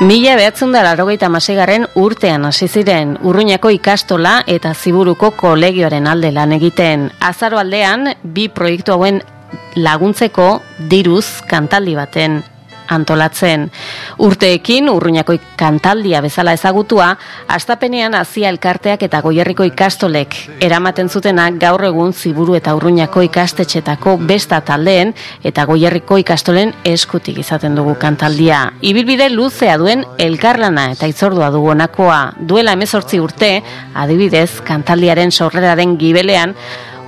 Mila behatzen da larogeita masegarren urtean hasi ziren urruñako ikastola eta ziburuko kolegioaren alde lan egiten. Azaro aldean, bi proiektu hauen laguntzeko diruz kantaldi baten antolatzen. Urteekin, urruñako kantaldia bezala ezagutua, astapenean hasia elkarteak eta goierriko ikastolek eramaten zutenak gaur egun ziburu eta urruñako ikastetxetako besta taldeen eta goierriko ikastolen eskutik izaten dugu kantaldia. Ibilbide luzea duen elkarlana eta itzordua dugu onakoa duela emezortzi urte, adibidez, kantaldiaren sorreraren gibelean,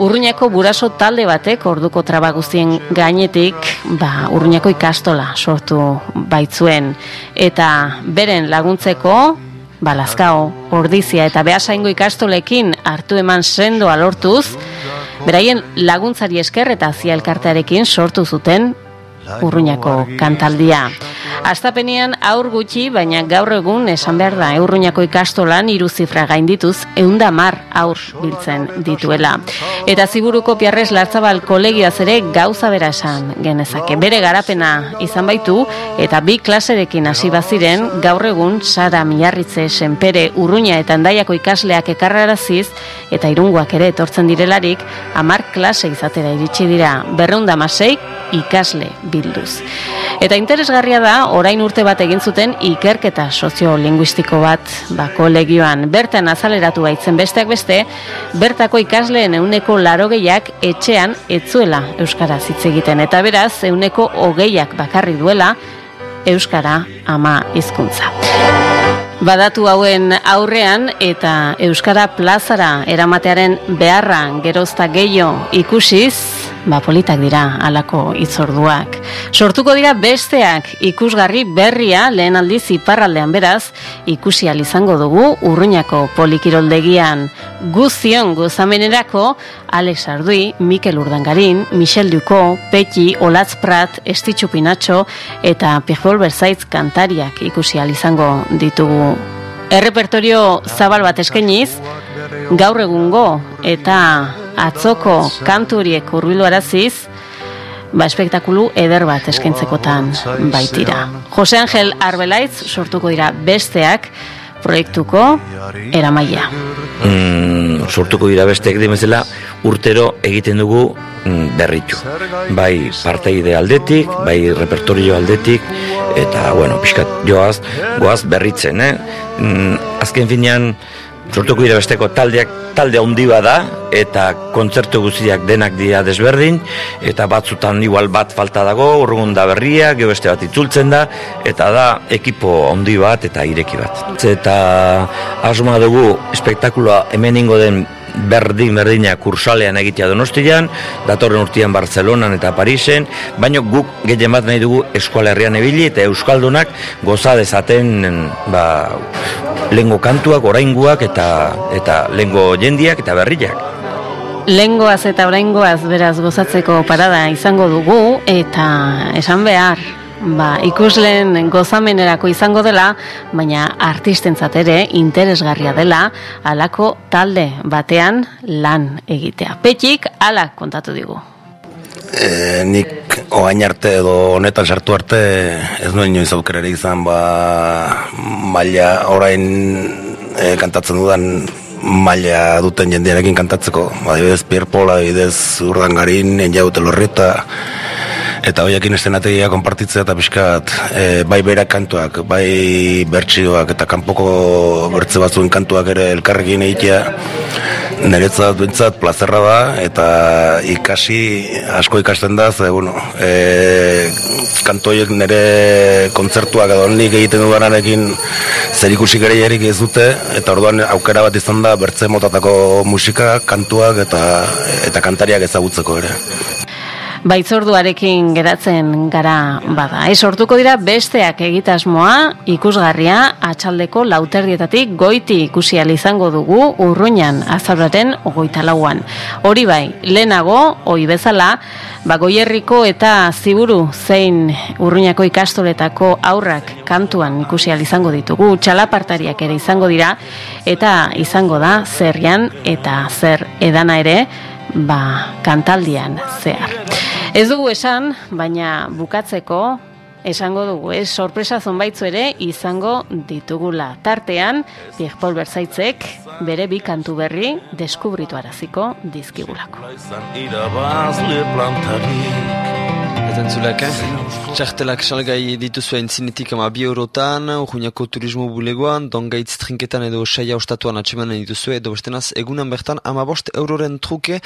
Urruñako buraso talde batek orduko traba guztien gainetik, ba, Urruñako ikastola sortu baitzuen eta beren laguntzeko balazkao, ordizia eta behasaingo ikastolekin hartu eman sendo alortuz, beraien laguntzari esker eta zia elkartearekin sortu zuten Urruñako kantaldia. Astapenean aur gutxi, baina gaur egun esan behar da, Urruñako ikastolan hiru zifra gaindituz, eunda mar aur biltzen dituela. Eta ziburuko piarrez lartzabal kolegioaz ere gauza bera esan genezake. Bere garapena izan baitu, eta bi klaserekin hasi baziren, gaur egun Sara Miarritze, Senpere, Urruña eta Endaiako ikasleak ekarraraziz, eta irunguak ere etortzen direlarik, amar klase izatera iritsi dira, berreunda maseik ikasle bilduz. Eta interesgarria da, orain urte bat egin zuten ikerketa soziolinguistiko bat bako legioan. Bertan azaleratu baitzen besteak beste, bertako ikasleen euneko larogeiak etxean etzuela Euskara hitz egiten. Eta beraz, euneko hogeiak bakarri duela Euskara ama hizkuntza. Badatu hauen aurrean eta Euskara plazara eramatearen beharra gerozta gehiago ikusiz, ba politak dira alako itzorduak. Sortuko dira besteak ikusgarri berria lehen aldiz iparraldean beraz, ikusi izango dugu urruñako polikiroldegian guzion gozamenerako Alex Ardui, Mikel Urdangarin, Michel Duko, Peti, Olatz Prat, Estitxu Pinatxo eta Pierre Berzaitz kantariak ikusi izango ditugu. Errepertorio zabal bat eskainiz, gaur egungo eta atzoko kanturiek urbilu araziz, ba espektakulu eder bat eskaintzekotan baitira. Jose Angel Arbelaitz sortuko dira besteak proiektuko eramaia. Mm, sortuko dira besteak dimezela urtero egiten dugu mm, berritu. Bai parteide aldetik, bai repertorio aldetik, eta, bueno, pixkat joaz, goaz berritzen, eh? Mm, azken finean, sortuko dira besteko taldeak talde handi da eta kontzertu guztiak denak dira desberdin eta batzutan igual bat falta dago urrugun da berria, gero beste bat itzultzen da eta da ekipo handi bat eta ireki bat. Eta asma dugu espektakuloa hemen ingo den berdin berdina kursalean egitea donostian, datorren urtean Barcelonan eta Parisen, baino guk gehien bat nahi dugu eskualerrian ebili eta euskaldunak goza dezaten ba, lengo kantuak, orainguak eta eta lengo jendiak eta berriak. Lengoaz eta oraingoaz beraz gozatzeko parada izango dugu eta esan behar ba, ikusleen gozamenerako izango dela, baina artistentzat ere interesgarria dela alako talde batean lan egitea. Petik ala kontatu digu. E, nik oain arte edo honetan sartu arte ez nuen inoiz aukerere izan ba maila orain e, kantatzen dudan maila duten jendearekin kantatzeko ba, bidez Pierpola, bidez Urdangarin, Enjaute Lorreta eta hoiakin estenategia konpartitzea eta pixkat e, bai berak kantuak, bai bertsioak eta kanpoko bertze batzuen kantuak ere elkarrekin egitea niretzat bintzat plazerra da eta ikasi asko ikasten da ze bueno, e, kantoiek nire kontzertuak edo nik egiten dudanarekin zer ikusi gereiarik ez dute eta orduan aukera bat izan da bertze motatako musika, kantuak eta eta kantariak ezagutzeko ere. Baitzorduarekin geratzen gara bada. Ez sortuko dira besteak egitasmoa ikusgarria atxaldeko lauterdietatik goiti ikusi izango dugu urruinan azabraren ogoita lauan. Hori bai, lehenago, hoi bezala, bagoierriko eta ziburu zein urruinako ikastoletako aurrak kantuan ikusi izango ditugu, txalapartariak ere izango dira, eta izango da zerrian eta zer edana ere, ba, kantaldian zehar. Ez dugu esan, baina bukatzeko esango dugu, ez sorpresa zonbaitzu ere izango ditugula. Tartean, Pierre Paul Berzaitzek bere bi kantu berri deskubritu araziko dizkigulako. Eta entzulak, eh? Txartelak salgai dituzua entzinetik ama bi eurotan, urruñako turismo bulegoan, dongaitz trinketan edo saia ostatuan atxemanen dituzue, edo bestenaz egunan bertan ama bost euroren truke,